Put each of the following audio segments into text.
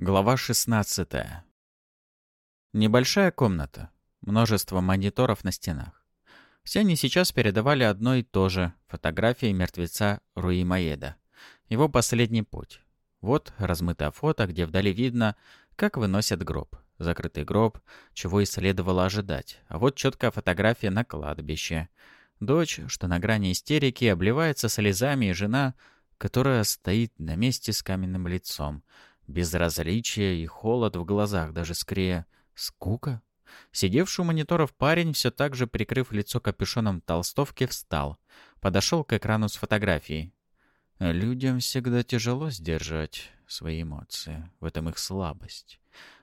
Глава 16. Небольшая комната. Множество мониторов на стенах. Все они сейчас передавали одно и то же — фотографии мертвеца Руи Маеда. Его последний путь. Вот размытое фото, где вдали видно, как выносят гроб. Закрытый гроб, чего и следовало ожидать. А вот четкая фотография на кладбище. Дочь, что на грани истерики, обливается слезами, и жена, которая стоит на месте с каменным лицом — Безразличие и холод в глазах, даже скорее скука. Сидевший у мониторов парень, все так же прикрыв лицо капюшоном толстовки, встал. Подошел к экрану с фотографией. Людям всегда тяжело сдержать свои эмоции. В этом их слабость.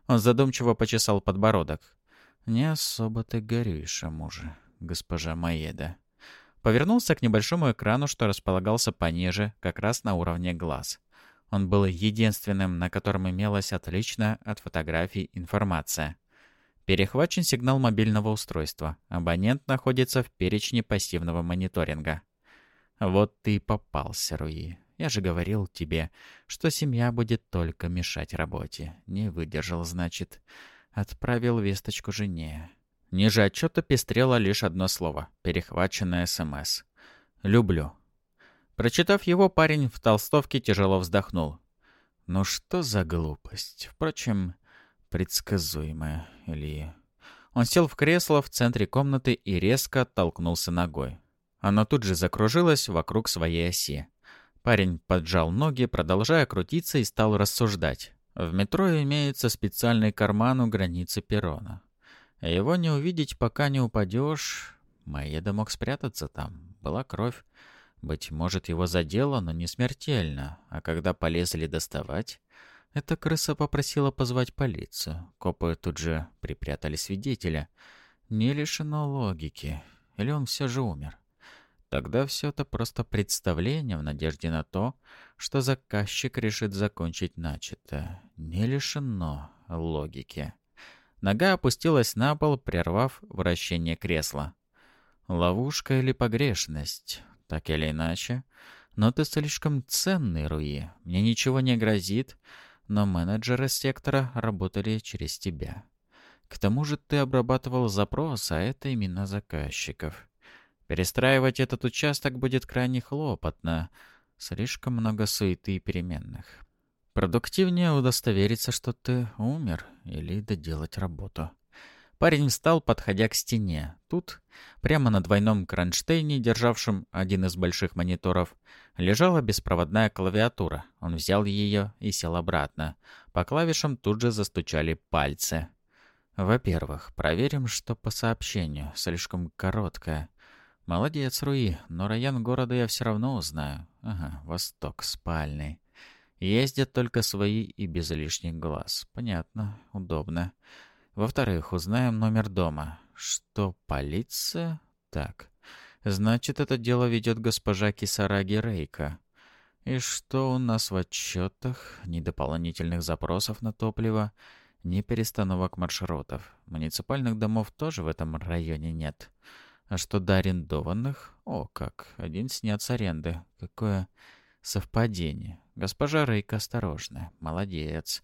Он задумчиво почесал подбородок. «Не особо ты горюешь о муже, госпожа Маеда». Повернулся к небольшому экрану, что располагался пониже, как раз на уровне глаз. Он был единственным, на котором имелась отличная от фотографий информация. Перехвачен сигнал мобильного устройства. Абонент находится в перечне пассивного мониторинга. Вот ты и попался, Руи. Я же говорил тебе, что семья будет только мешать работе. Не выдержал, значит. Отправил весточку жене. Ниже отчета пестрело лишь одно слово, перехваченное СМС. «Люблю». Прочитав его, парень в толстовке тяжело вздохнул. «Ну что за глупость? Впрочем, предсказуемая, Илья». Он сел в кресло в центре комнаты и резко оттолкнулся ногой. Оно тут же закружилось вокруг своей оси. Парень поджал ноги, продолжая крутиться, и стал рассуждать. В метро имеется специальный карман у границы перрона. Его не увидеть, пока не упадешь. Маеда мог спрятаться там. Была кровь. Быть может, его задело, но не смертельно. А когда полезли доставать, эта крыса попросила позвать полицию. Копы тут же припрятали свидетеля. Не лишено логики. Или он все же умер? Тогда все это просто представление в надежде на то, что заказчик решит закончить начатое. Не лишено логики. Нога опустилась на пол, прервав вращение кресла. Ловушка или погрешность? Так или иначе. Но ты слишком ценный, Руи. Мне ничего не грозит, но менеджеры сектора работали через тебя. К тому же ты обрабатывал запрос, а это имена заказчиков. Перестраивать этот участок будет крайне хлопотно. Слишком много суеты и переменных. Продуктивнее удостовериться, что ты умер, или доделать работу. Парень встал, подходя к стене. Тут, прямо на двойном кронштейне, державшем один из больших мониторов, лежала беспроводная клавиатура. Он взял ее и сел обратно. По клавишам тут же застучали пальцы. Во-первых, проверим, что по сообщению. Слишком короткое. Молодец, Руи, но район города я все равно узнаю. Ага, восток, спальный. Ездят только свои и без лишних глаз. Понятно, удобно. Во-вторых, узнаем номер дома. Что, полиция? Так. Значит, это дело ведет госпожа Кисараги Рейка. И что у нас в отчетах? Ни дополнительных запросов на топливо, ни перестановок маршрутов. Муниципальных домов тоже в этом районе нет. А что до арендованных? О, как. Один снят с аренды. Какое совпадение. Госпожа Рейка осторожная. Молодец.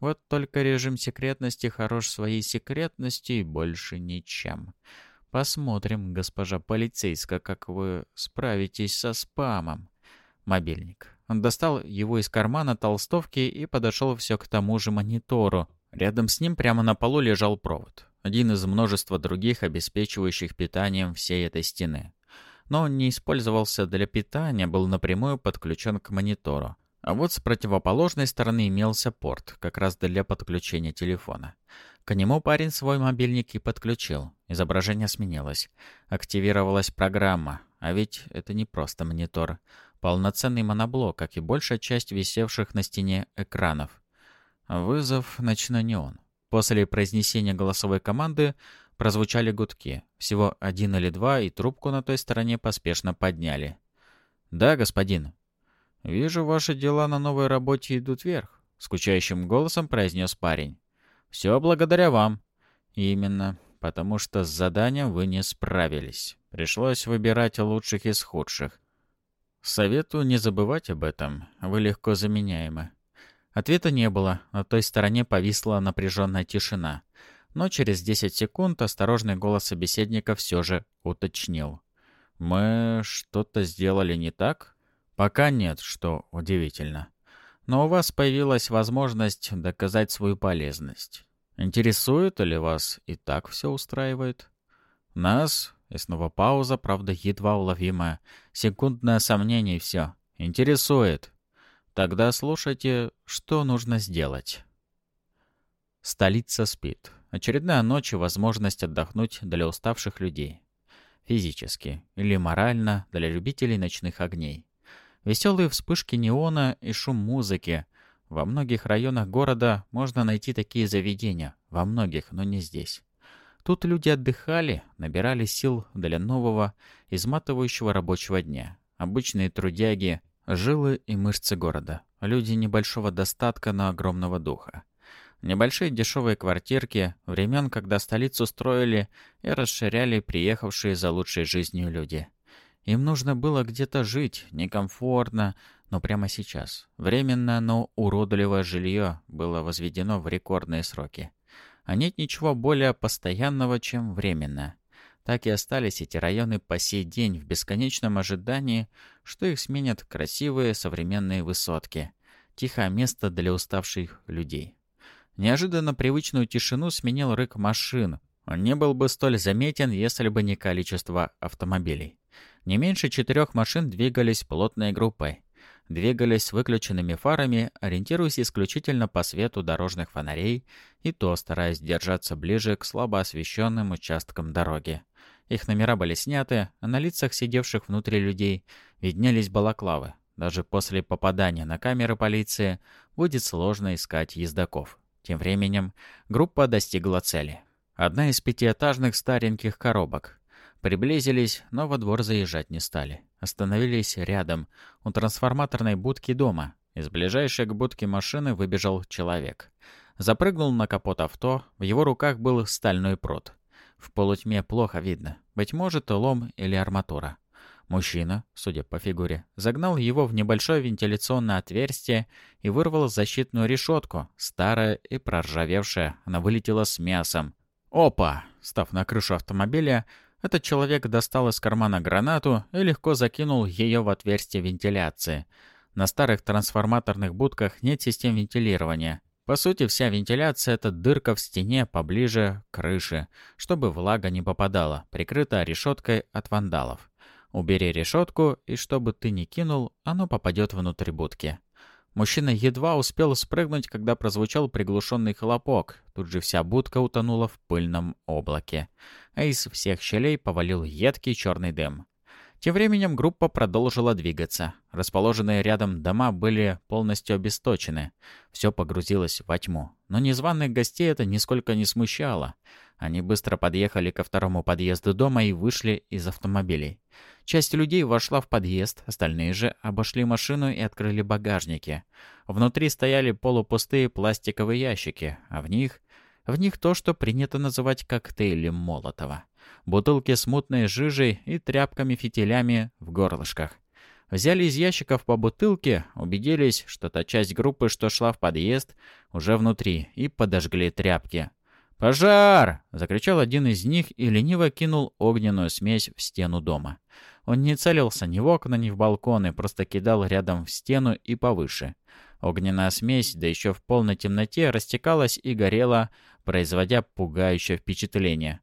Вот только режим секретности хорош своей секретностью и больше ничем. Посмотрим, госпожа полицейская, как вы справитесь со спамом. Мобильник. Он достал его из кармана толстовки и подошел все к тому же монитору. Рядом с ним прямо на полу лежал провод. Один из множества других, обеспечивающих питанием всей этой стены. Но он не использовался для питания, был напрямую подключен к монитору. А вот с противоположной стороны имелся порт, как раз для подключения телефона. К нему парень свой мобильник и подключил. Изображение сменилось. Активировалась программа. А ведь это не просто монитор. Полноценный моноблок, как и большая часть висевших на стене экранов. Вызов «Ночной неон». После произнесения голосовой команды прозвучали гудки. Всего один или два, и трубку на той стороне поспешно подняли. «Да, господин», «Вижу, ваши дела на новой работе идут вверх», — скучающим голосом произнес парень. «Все благодаря вам». «Именно, потому что с заданием вы не справились. Пришлось выбирать лучших из худших. Советую не забывать об этом, вы легко заменяемы». Ответа не было, на той стороне повисла напряженная тишина. Но через 10 секунд осторожный голос собеседника все же уточнил. «Мы что-то сделали не так?» «Пока нет, что удивительно. Но у вас появилась возможность доказать свою полезность. Интересует ли вас и так все устраивает?» «Нас?» И снова пауза, правда, едва уловимая. Секундное сомнение и все. «Интересует. Тогда слушайте, что нужно сделать». Столица спит. Очередная ночь и возможность отдохнуть для уставших людей. Физически или морально для любителей ночных огней. Веселые вспышки неона и шум музыки. Во многих районах города можно найти такие заведения. Во многих, но не здесь. Тут люди отдыхали, набирали сил для нового, изматывающего рабочего дня. Обычные трудяги, жилы и мышцы города. Люди небольшого достатка, но огромного духа. Небольшие дешевые квартирки, времен, когда столицу строили и расширяли приехавшие за лучшей жизнью люди. Им нужно было где-то жить, некомфортно, но прямо сейчас. Временно, но уродливое жилье было возведено в рекордные сроки а нет ничего более постоянного, чем временно. Так и остались эти районы по сей день в бесконечном ожидании, что их сменят красивые современные высотки. Тихое место для уставших людей. Неожиданно привычную тишину сменил рык машин. Он не был бы столь заметен, если бы не количество автомобилей. Не меньше четырех машин двигались плотной группой двигались с выключенными фарами, ориентируясь исключительно по свету дорожных фонарей и то стараясь держаться ближе к слабо освещенным участкам дороги. Их номера были сняты, а на лицах сидевших внутри людей виднелись балаклавы. Даже после попадания на камеры полиции будет сложно искать ездаков. Тем временем группа достигла цели. Одна из пятиэтажных стареньких коробок. Приблизились, но во двор заезжать не стали. Остановились рядом, у трансформаторной будки дома. Из ближайшей к будке машины выбежал человек. Запрыгнул на капот авто, в его руках был стальной прут. В полутьме плохо видно, быть может, лом или арматура. Мужчина, судя по фигуре, загнал его в небольшое вентиляционное отверстие и вырвал защитную решетку, старая и проржавевшая, она вылетела с мясом. Опа! Став на крышу автомобиля, этот человек достал из кармана гранату и легко закинул ее в отверстие вентиляции. На старых трансформаторных будках нет систем вентилирования. По сути, вся вентиляция — это дырка в стене поближе к крыше, чтобы влага не попадала, прикрыта решеткой от вандалов. Убери решетку, и чтобы ты не кинул, оно попадет внутрь будки. Мужчина едва успел спрыгнуть, когда прозвучал приглушенный хлопок. Тут же вся будка утонула в пыльном облаке. А из всех щелей повалил едкий черный дым. Тем временем группа продолжила двигаться. Расположенные рядом дома были полностью обесточены. Все погрузилось во тьму. Но незваных гостей это нисколько не смущало. Они быстро подъехали ко второму подъезду дома и вышли из автомобилей. Часть людей вошла в подъезд, остальные же обошли машину и открыли багажники. Внутри стояли полупустые пластиковые ящики, а в них... В них то, что принято называть коктейлем Молотова. Бутылки с мутной жижей и тряпками-фитилями в горлышках. Взяли из ящиков по бутылке, убедились, что та часть группы, что шла в подъезд, уже внутри, и подожгли тряпки. «Пожар!» — закричал один из них и лениво кинул огненную смесь в стену дома. Он не целился ни в окна, ни в балконы, просто кидал рядом в стену и повыше. Огненная смесь, да еще в полной темноте, растекалась и горела, производя пугающее впечатление.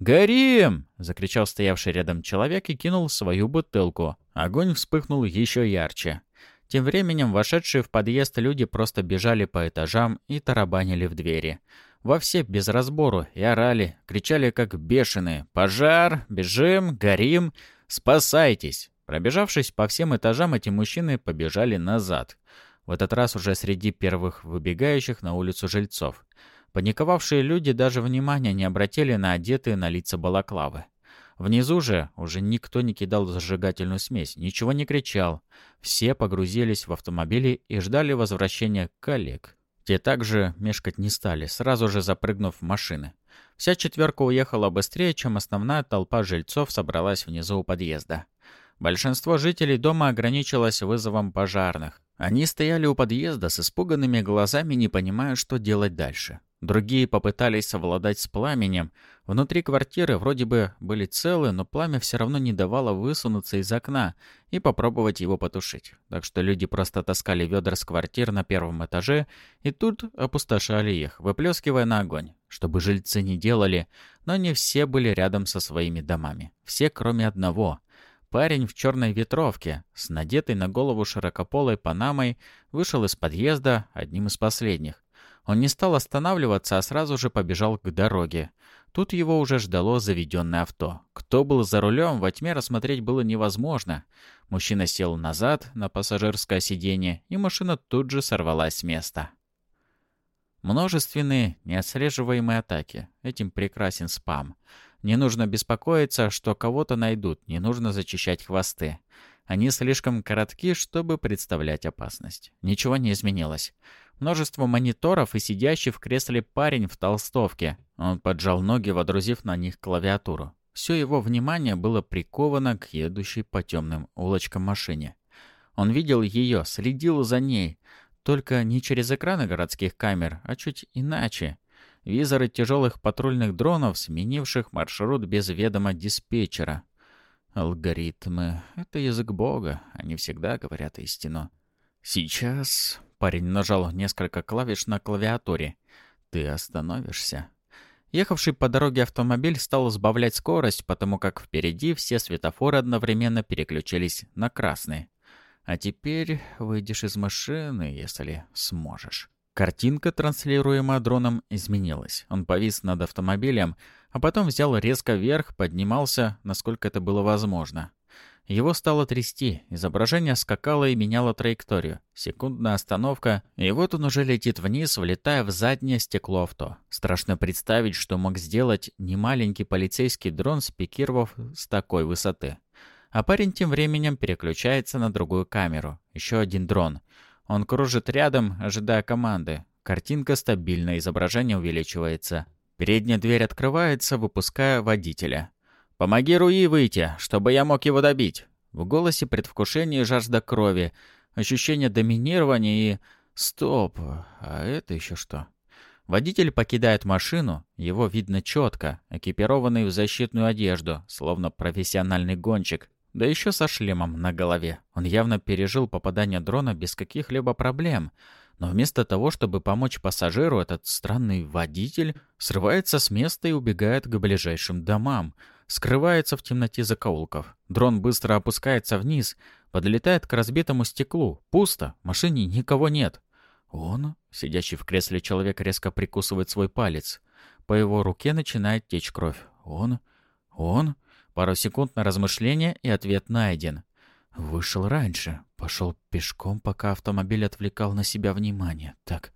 «Горим!» — закричал стоявший рядом человек и кинул свою бутылку. Огонь вспыхнул еще ярче. Тем временем вошедшие в подъезд люди просто бежали по этажам и тарабанили в двери. Во все без разбору и орали, кричали как бешеные «Пожар! Бежим! Горим! Спасайтесь!» Пробежавшись по всем этажам, эти мужчины побежали назад. В этот раз уже среди первых выбегающих на улицу жильцов. Паниковавшие люди даже внимания не обратили на одетые на лица балаклавы. Внизу же уже никто не кидал зажигательную смесь, ничего не кричал. Все погрузились в автомобили и ждали возвращения коллег. Те также мешкать не стали, сразу же запрыгнув в машины. Вся четверка уехала быстрее, чем основная толпа жильцов собралась внизу у подъезда. Большинство жителей дома ограничилось вызовом пожарных. Они стояли у подъезда с испуганными глазами, не понимая, что делать дальше. Другие попытались совладать с пламенем. Внутри квартиры вроде бы были целы, но пламя все равно не давало высунуться из окна и попробовать его потушить. Так что люди просто таскали ведра с квартир на первом этаже и тут опустошали их, выплескивая на огонь. Чтобы жильцы не делали, но не все были рядом со своими домами. Все, кроме одного. Парень в черной ветровке, с надетой на голову широкополой панамой, вышел из подъезда одним из последних. Он не стал останавливаться, а сразу же побежал к дороге. Тут его уже ждало заведенное авто. Кто был за рулем, во тьме рассмотреть было невозможно. Мужчина сел назад на пассажирское сиденье, и машина тут же сорвалась с места. Множественные неотслеживаемые атаки. Этим прекрасен спам. Не нужно беспокоиться, что кого-то найдут, не нужно зачищать хвосты. Они слишком коротки, чтобы представлять опасность. Ничего не изменилось. Множество мониторов и сидящий в кресле парень в толстовке. Он поджал ноги, водрузив на них клавиатуру. Все его внимание было приковано к едущей по темным улочкам машине. Он видел ее, следил за ней. Только не через экраны городских камер, а чуть иначе. Визоры тяжелых патрульных дронов, сменивших маршрут без ведома диспетчера. Алгоритмы — это язык Бога, они всегда говорят истину. Сейчас Парень нажал несколько клавиш на клавиатуре. «Ты остановишься». Ехавший по дороге автомобиль стал сбавлять скорость, потому как впереди все светофоры одновременно переключились на красный. А теперь выйдешь из машины, если сможешь. Картинка, транслируемая дроном, изменилась. Он повис над автомобилем, а потом взял резко вверх, поднимался, насколько это было возможно. Его стало трясти, изображение скакало и меняло траекторию. Секундная остановка, и вот он уже летит вниз, влетая в заднее стекло авто. Страшно представить, что мог сделать немаленький полицейский дрон, спикировав с такой высоты. А парень тем временем переключается на другую камеру. Еще один дрон. Он кружит рядом, ожидая команды. Картинка стабильна, изображение увеличивается. Передняя дверь открывается, выпуская водителя. «Помоги Руи выйти, чтобы я мог его добить!» В голосе предвкушение жажда крови, ощущение доминирования и... Стоп, а это еще что? Водитель покидает машину, его видно четко, экипированный в защитную одежду, словно профессиональный гонщик, да еще со шлемом на голове. Он явно пережил попадание дрона без каких-либо проблем. Но вместо того, чтобы помочь пассажиру, этот странный водитель срывается с места и убегает к ближайшим домам — скрывается в темноте закоулков. Дрон быстро опускается вниз, подлетает к разбитому стеклу. Пусто, в машине никого нет. Он, сидящий в кресле человек, резко прикусывает свой палец. По его руке начинает течь кровь. Он, он, пару секунд на размышление, и ответ найден. Вышел раньше, пошел пешком, пока автомобиль отвлекал на себя внимание. Так,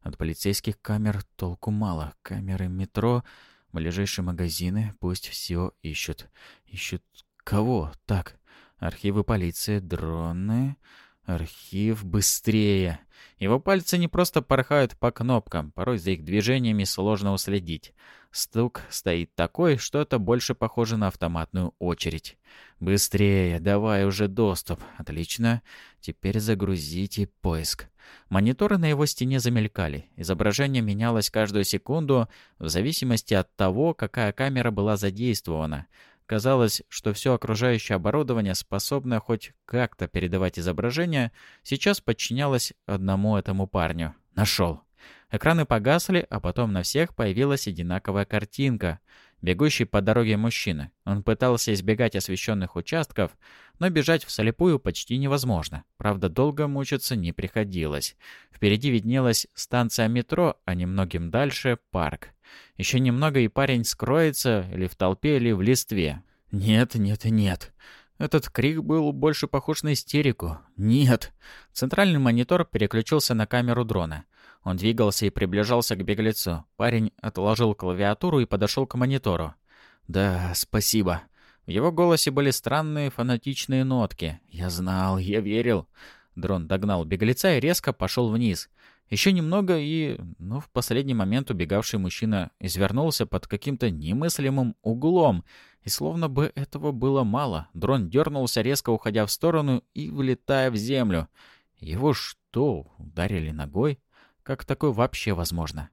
от полицейских камер толку мало. Камеры метро Ближайшие магазины пусть все ищут. Ищут кого? Так, архивы полиции, дроны... Архив быстрее. Его пальцы не просто порхают по кнопкам, порой за их движениями сложно уследить. Стук стоит такой, что это больше похоже на автоматную очередь. «Быстрее, давай уже доступ. Отлично. Теперь загрузите поиск». Мониторы на его стене замелькали. Изображение менялось каждую секунду в зависимости от того, какая камера была задействована. Казалось, что все окружающее оборудование, способное хоть как-то передавать изображение, сейчас подчинялось одному этому парню. Нашел. Экраны погасли, а потом на всех появилась одинаковая картинка. Бегущий по дороге мужчина. Он пытался избегать освещенных участков, но бежать вслепую почти невозможно. Правда, долго мучиться не приходилось. Впереди виднелась станция метро, а немногим дальше — парк. Еще немного, и парень скроется или в толпе, или в листве. Нет, нет, нет. Этот крик был больше похож на истерику. «Нет!» Центральный монитор переключился на камеру дрона. Он двигался и приближался к беглецу. Парень отложил клавиатуру и подошел к монитору. «Да, спасибо». В его голосе были странные фанатичные нотки. «Я знал, я верил». Дрон догнал беглеца и резко пошел вниз. Еще немного и... Ну, в последний момент убегавший мужчина извернулся под каким-то немыслимым углом. И словно бы этого было мало, дрон дернулся, резко уходя в сторону и вылетая в землю. Его что, ударили ногой? Как такое вообще возможно?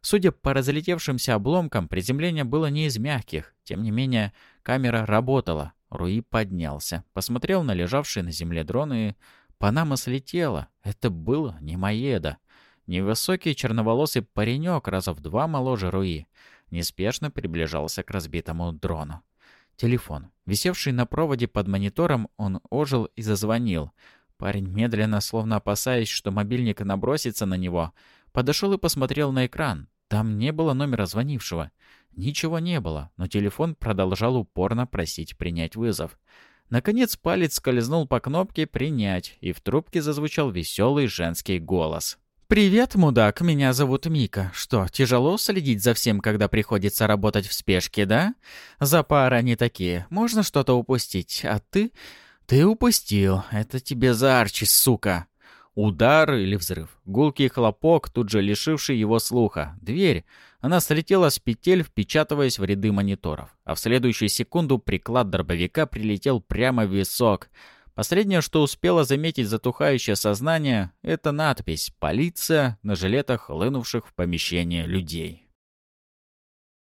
Судя по разлетевшимся обломкам, приземление было не из мягких. Тем не менее, камера работала. Руи поднялся, посмотрел на лежавший на земле дрон и... Панама слетела. Это был не Маеда. Невысокий черноволосый паренек, раза в два моложе Руи, неспешно приближался к разбитому дрону. Телефон. Висевший на проводе под монитором, он ожил и зазвонил. Парень медленно, словно опасаясь, что мобильник набросится на него, подошел и посмотрел на экран. Там не было номера звонившего. Ничего не было, но телефон продолжал упорно просить принять вызов. Наконец палец скользнул по кнопке «Принять», и в трубке зазвучал веселый женский голос. «Привет, мудак, меня зовут Мика. Что, тяжело следить за всем, когда приходится работать в спешке, да? За пары они такие, можно что-то упустить, а ты... Ты упустил, это тебе за Арчи, сука!» Удар или взрыв. Гулкий хлопок, тут же лишивший его слуха. Дверь. Она слетела с петель, впечатываясь в ряды мониторов. А в следующую секунду приклад дробовика прилетел прямо в висок. Последнее, что успело заметить затухающее сознание, это надпись «Полиция» на жилетах хлынувших в помещение людей.